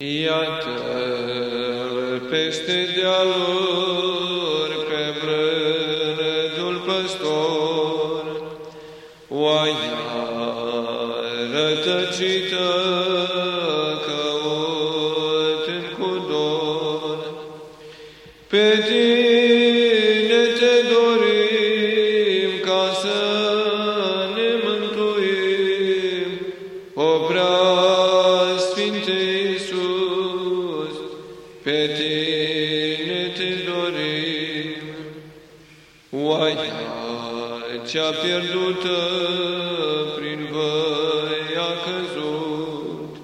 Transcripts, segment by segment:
Iată-l peste dealuri pe brânătul păstor, oaia rătăcită căutând cu dor. Pe tine te dorim pe tine te dorim. Oaia cea pierdută prin văi a căzut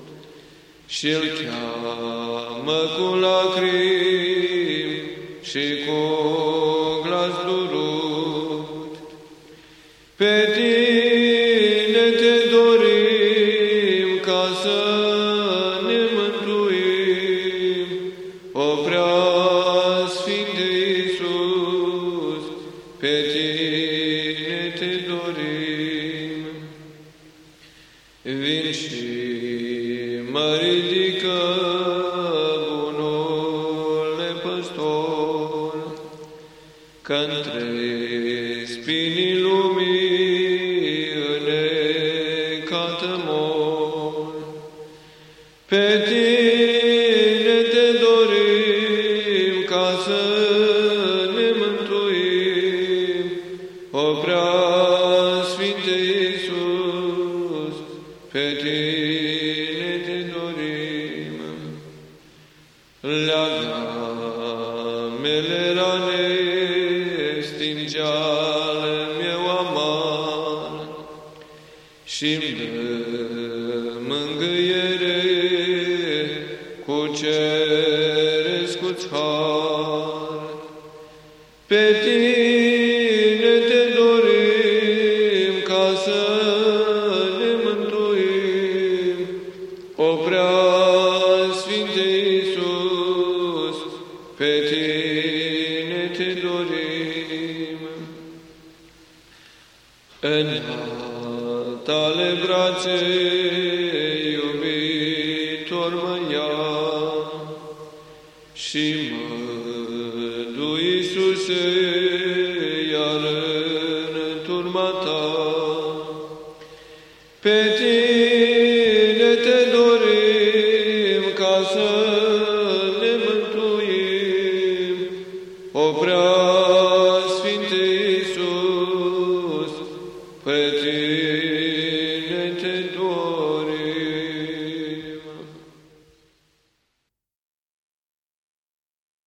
și-l cheamă cu lacrimi și cu glas durut. Pe tine pe tine te dorim. Vin și mă ridică bunule păstor, că între spinii lumii înnecată mor. Pe tine pe tine te dorim. Leagă-mele rane, stinge-ale meu amar, și-mi dă mângâiere cu cerescuți țhar. Pe tine pe tine te dorim. În tale brațe, iubitor mă ia și mă du, Iisuse, iar în turma ta. Pe tine te dorim ca să Iisus, pe tine te dorim.